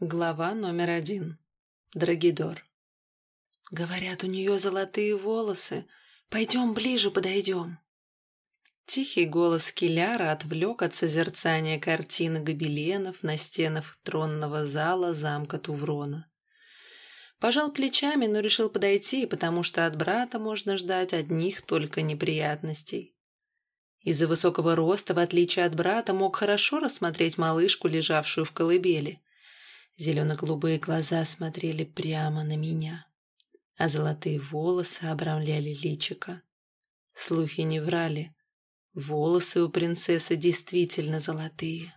Глава номер один. Драгидор. Говорят, у нее золотые волосы. Пойдем ближе подойдем. Тихий голос Киляра отвлек от созерцания картины гобеленов на стенах тронного зала замка Туврона. Пожал плечами, но решил подойти, потому что от брата можно ждать одних только неприятностей. Из-за высокого роста, в отличие от брата, мог хорошо рассмотреть малышку, лежавшую в колыбели. Зелено-голубые глаза смотрели прямо на меня, а золотые волосы обрамляли личико. Слухи не врали. Волосы у принцессы действительно золотые.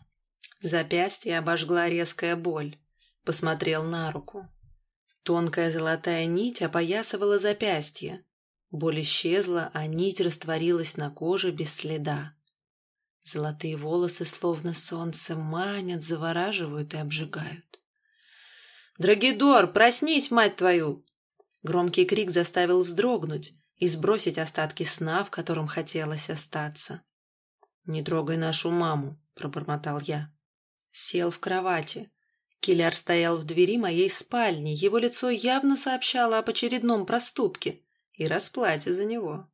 Запястье обожгла резкая боль. Посмотрел на руку. Тонкая золотая нить опоясывала запястье. Боль исчезла, а нить растворилась на коже без следа. Золотые волосы, словно солнце, манят, завораживают и обжигают. «Драгидор, проснись, мать твою!» Громкий крик заставил вздрогнуть и сбросить остатки сна, в котором хотелось остаться. «Не трогай нашу маму», — пробормотал я. Сел в кровати. Киллер стоял в двери моей спальни, его лицо явно сообщало об очередном проступке и расплате за него.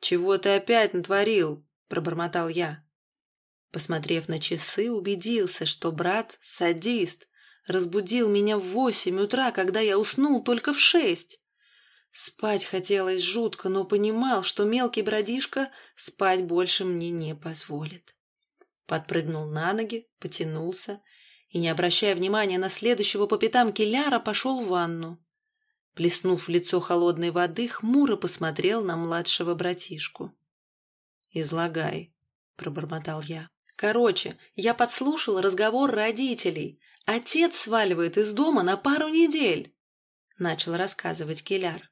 «Чего ты опять натворил?» — пробормотал я. Посмотрев на часы, убедился, что брат — садист, разбудил меня в восемь утра, когда я уснул только в шесть. Спать хотелось жутко, но понимал, что мелкий бродишка спать больше мне не позволит. Подпрыгнул на ноги, потянулся и, не обращая внимания на следующего по пятам киляра, пошел в ванну. Плеснув в лицо холодной воды, хмуро посмотрел на младшего братишку. «Излагай», — пробормотал я. «Короче, я подслушал разговор родителей. Отец сваливает из дома на пару недель, — начал рассказывать Киляр.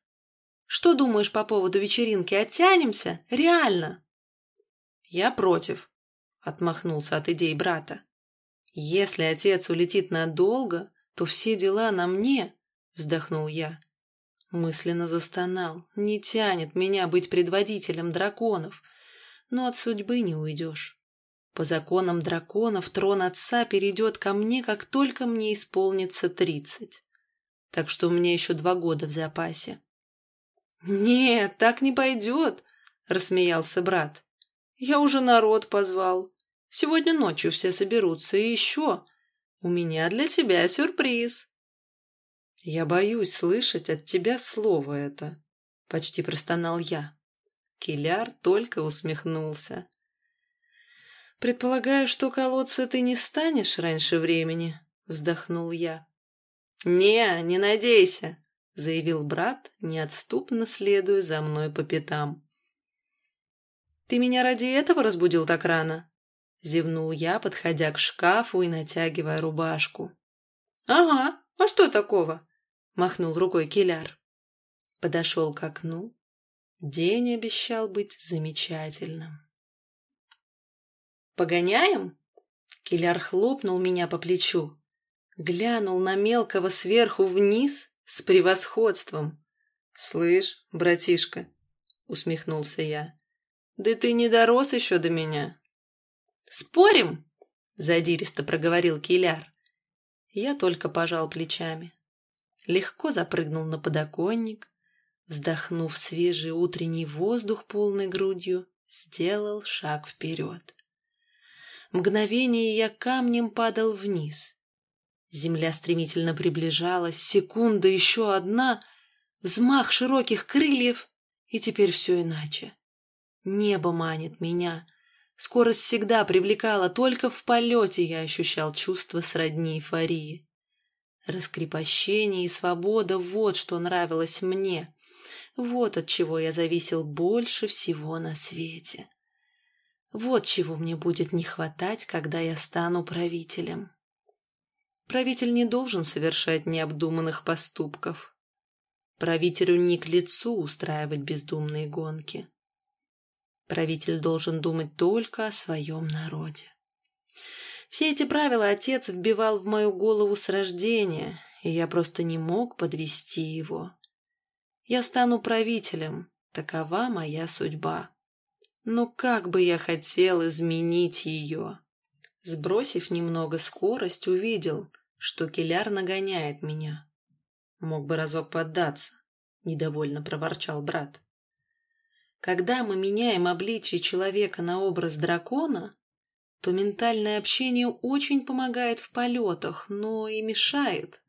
Что думаешь по поводу вечеринки? Оттянемся? Реально? Я против, — отмахнулся от идей брата. Если отец улетит надолго, то все дела на мне, — вздохнул я. Мысленно застонал. Не тянет меня быть предводителем драконов, но от судьбы не уйдешь. По законам драконов трон отца перейдет ко мне, как только мне исполнится тридцать. Так что у меня еще два года в запасе. «Нет, так не пойдет», — рассмеялся брат. «Я уже народ позвал. Сегодня ночью все соберутся, и еще у меня для тебя сюрприз». «Я боюсь слышать от тебя слово это», — почти простонал я. Киляр только усмехнулся. «Предполагаю, что колодца ты не станешь раньше времени», — вздохнул я. «Не, не надейся», — заявил брат, неотступно следуя за мной по пятам. «Ты меня ради этого разбудил так рано?» — зевнул я, подходя к шкафу и натягивая рубашку. «Ага, а что такого?» — махнул рукой киляр. Подошел к окну. День обещал быть замечательным. «Погоняем?» Киляр хлопнул меня по плечу. Глянул на мелкого сверху вниз с превосходством. «Слышь, братишка», — усмехнулся я, — «да ты не дорос еще до меня». «Спорим?» — задиристо проговорил Киляр. Я только пожал плечами. Легко запрыгнул на подоконник, вздохнув свежий утренний воздух полной грудью, сделал шаг вперед. Мгновение я камнем падал вниз. Земля стремительно приближалась, секунда еще одна, взмах широких крыльев, и теперь все иначе. Небо манит меня. Скорость всегда привлекала, только в полете я ощущал чувство сродни эйфории. Раскрепощение и свобода — вот что нравилось мне. Вот от чего я зависел больше всего на свете. Вот чего мне будет не хватать, когда я стану правителем. Правитель не должен совершать необдуманных поступков. Правителю не к лицу устраивать бездумные гонки. Правитель должен думать только о своем народе. Все эти правила отец вбивал в мою голову с рождения, и я просто не мог подвести его. Я стану правителем, такова моя судьба. Но как бы я хотел изменить ее. Сбросив немного скорость, увидел, что Киляр нагоняет меня. Мог бы разок поддаться, — недовольно проворчал брат. Когда мы меняем обличие человека на образ дракона, то ментальное общение очень помогает в полетах, но и мешает.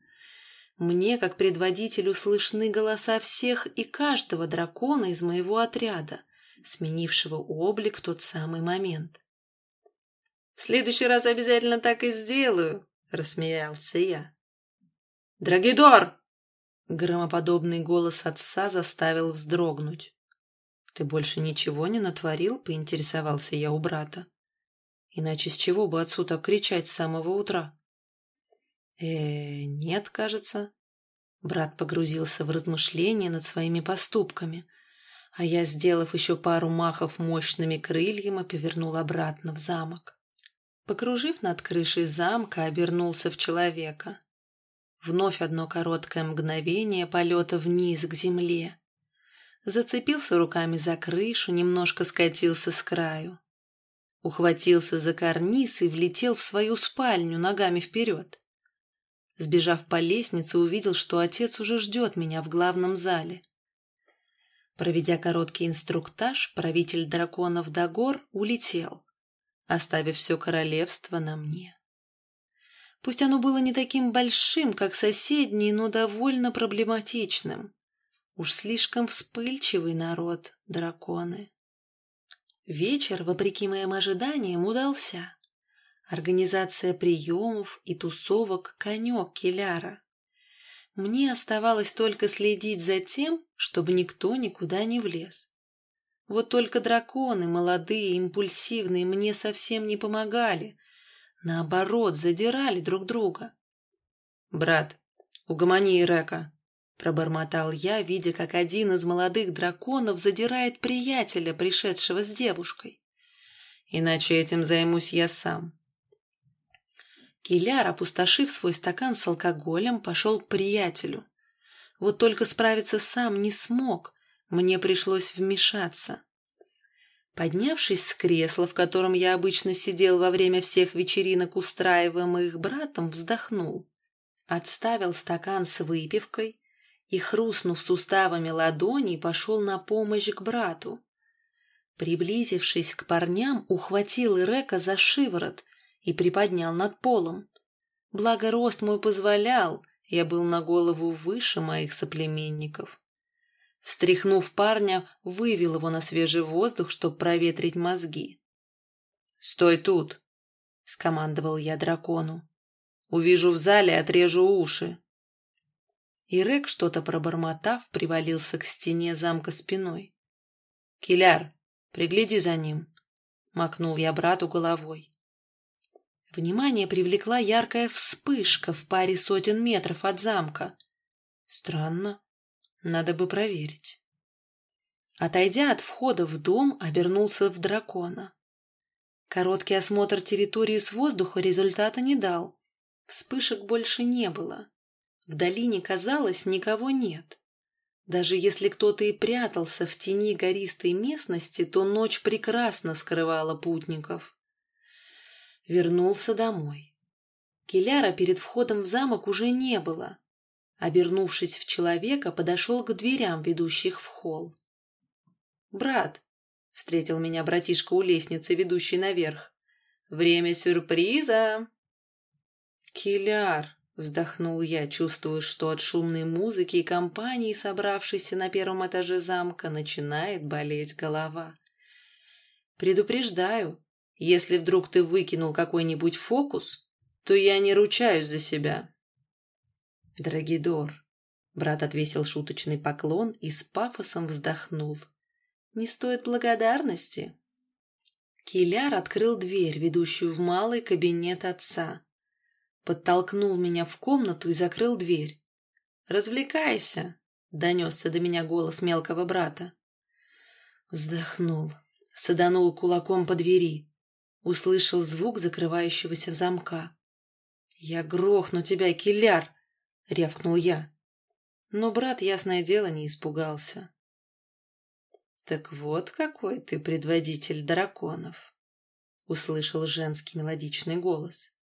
Мне, как предводителю, слышны голоса всех и каждого дракона из моего отряда, сменившего облик в тот самый момент. «В следующий раз обязательно так и сделаю», — рассмеялся я. «Драгидор!» — громоподобный голос отца заставил вздрогнуть. «Ты больше ничего не натворил?» — поинтересовался я у брата. Иначе с чего бы отцу так кричать с самого утра? э нет, кажется. Брат погрузился в размышления над своими поступками, а я, сделав еще пару махов мощными крыльями, повернул обратно в замок. Покружив над крышей замка, обернулся в человека. Вновь одно короткое мгновение полета вниз к земле. Зацепился руками за крышу, немножко скатился с краю ухватился за карниз и влетел в свою спальню ногами вперед. Сбежав по лестнице, увидел, что отец уже ждет меня в главном зале. Проведя короткий инструктаж, правитель драконов Дагор улетел, оставив все королевство на мне. Пусть оно было не таким большим, как соседние, но довольно проблематичным. Уж слишком вспыльчивый народ, драконы. Вечер, вопреки моим ожиданиям, удался. Организация приемов и тусовок — конек Келяра. Мне оставалось только следить за тем, чтобы никто никуда не влез. Вот только драконы, молодые, импульсивные, мне совсем не помогали. Наоборот, задирали друг друга. «Брат, угомони Ирека», Пробормотал я, видя, как один из молодых драконов задирает приятеля, пришедшего с девушкой. Иначе этим займусь я сам. Киляр, опустошив свой стакан с алкоголем, пошел к приятелю. Вот только справиться сам не смог, мне пришлось вмешаться. Поднявшись с кресла, в котором я обычно сидел во время всех вечеринок, устраиваемых братом, вздохнул. Отставил стакан с выпивкой, и, хрустнув суставами ладоней, пошел на помощь к брату. Приблизившись к парням, ухватил Ирека за шиворот и приподнял над полом. Благо рост мой позволял, я был на голову выше моих соплеменников. Встряхнув парня, вывел его на свежий воздух, чтобы проветрить мозги. «Стой тут!» — скомандовал я дракону. «Увижу в зале, отрежу уши». И Рек, что-то пробормотав, привалился к стене замка спиной. «Киляр, пригляди за ним!» — макнул я брату головой. Внимание привлекла яркая вспышка в паре сотен метров от замка. Странно. Надо бы проверить. Отойдя от входа в дом, обернулся в дракона. Короткий осмотр территории с воздуха результата не дал. Вспышек больше не было. В долине, казалось, никого нет. Даже если кто-то и прятался в тени гористой местности, то ночь прекрасно скрывала путников. Вернулся домой. Киляра перед входом в замок уже не было. Обернувшись в человека, подошел к дверям, ведущих в холл. «Брат», — встретил меня братишка у лестницы, ведущей наверх, — «время сюрприза». «Киляр», Вздохнул я, чувствуя, что от шумной музыки и компании, собравшейся на первом этаже замка, начинает болеть голова. Предупреждаю, если вдруг ты выкинул какой-нибудь фокус, то я не ручаюсь за себя. Драгидор, брат отвесил шуточный поклон и с пафосом вздохнул. Не стоит благодарности. Киляр открыл дверь, ведущую в малый кабинет отца подтолкнул меня в комнату и закрыл дверь. «Развлекайся!» — донесся до меня голос мелкого брата. Вздохнул, саданул кулаком по двери, услышал звук закрывающегося замка. «Я грохну тебя, киляр!» — рявкнул я. Но брат, ясное дело, не испугался. «Так вот какой ты предводитель драконов!» — услышал женский мелодичный голос.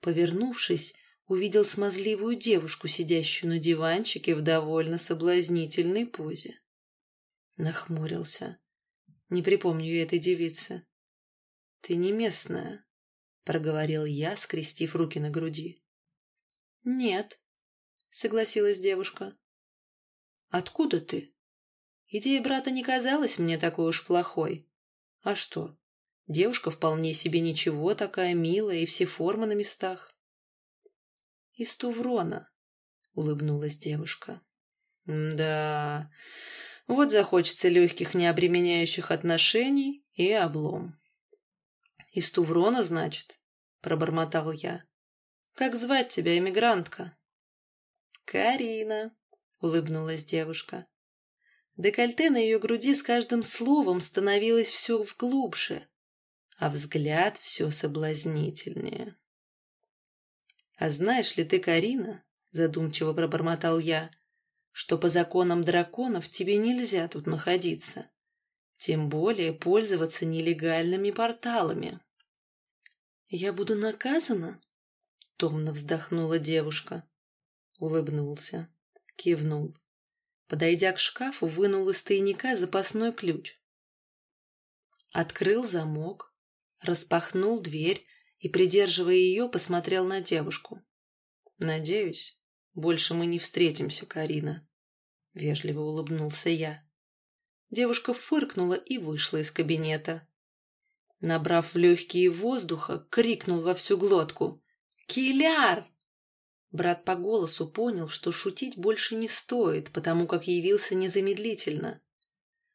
Повернувшись, увидел смазливую девушку, сидящую на диванчике в довольно соблазнительной позе. Нахмурился. Не припомню я этой девицы. «Ты не местная», — проговорил я, скрестив руки на груди. «Нет», — согласилась девушка. «Откуда ты?» Идея брата не казалась мне такой уж плохой. А что? Девушка вполне себе ничего, такая милая, и все формы на местах. «Из Туврона», — улыбнулась девушка. «Да, вот захочется легких, необременяющих отношений и облом». «Из Туврона, значит?» — пробормотал я. «Как звать тебя, эмигрантка?» «Карина», — улыбнулась девушка. Декольте на ее груди с каждым словом становилось все глубже, а взгляд все соблазнительнее. «А знаешь ли ты, Карина, — задумчиво пробормотал я, — что по законам драконов тебе нельзя тут находиться, тем более пользоваться нелегальными порталами?» «Я буду наказана?» — томно вздохнула девушка. Улыбнулся, кивнул подойдя к шкафу, вынул из тайника запасной ключ. Открыл замок, распахнул дверь и, придерживая ее, посмотрел на девушку. «Надеюсь, больше мы не встретимся, Карина», — вежливо улыбнулся я. Девушка фыркнула и вышла из кабинета. Набрав в легкие воздуха, крикнул во всю глотку. «Киляр!» Брат по голосу понял, что шутить больше не стоит, потому как явился незамедлительно.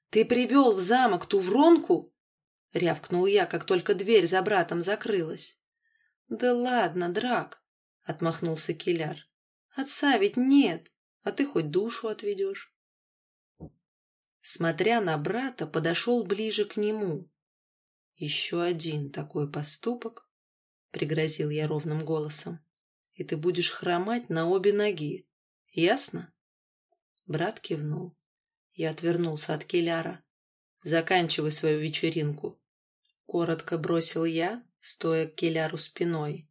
«Ты привел в замок ту вронку?» — рявкнул я, как только дверь за братом закрылась. «Да ладно, Драк!» — отмахнулся Киляр. «Отца ведь нет, а ты хоть душу отведешь». Смотря на брата, подошел ближе к нему. «Еще один такой поступок», — пригрозил я ровным голосом и ты будешь хромать на обе ноги. Ясно?» Брат кивнул. Я отвернулся от Келяра. «Заканчивай свою вечеринку». Коротко бросил я, стоя к Келяру спиной.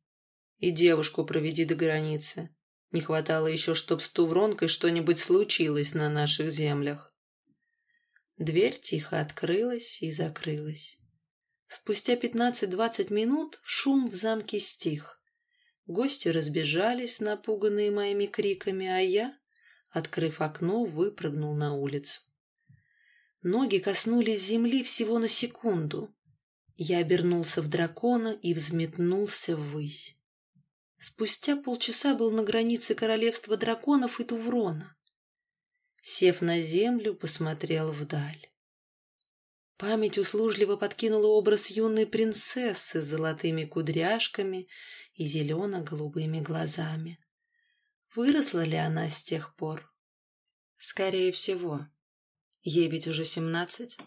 «И девушку проведи до границы. Не хватало еще, чтоб с Тувронкой что-нибудь случилось на наших землях». Дверь тихо открылась и закрылась. Спустя пятнадцать-двадцать минут шум в замке стих. Гости разбежались, напуганные моими криками, а я, открыв окно, выпрыгнул на улицу. Ноги коснулись земли всего на секунду. Я обернулся в дракона и взметнулся ввысь. Спустя полчаса был на границе королевства драконов и Туврона. Сев на землю, посмотрел вдаль. Память услужливо подкинула образ юной принцессы с золотыми кудряшками и зелено-голубыми глазами. Выросла ли она с тех пор? Скорее всего. Ей ведь уже семнадцать.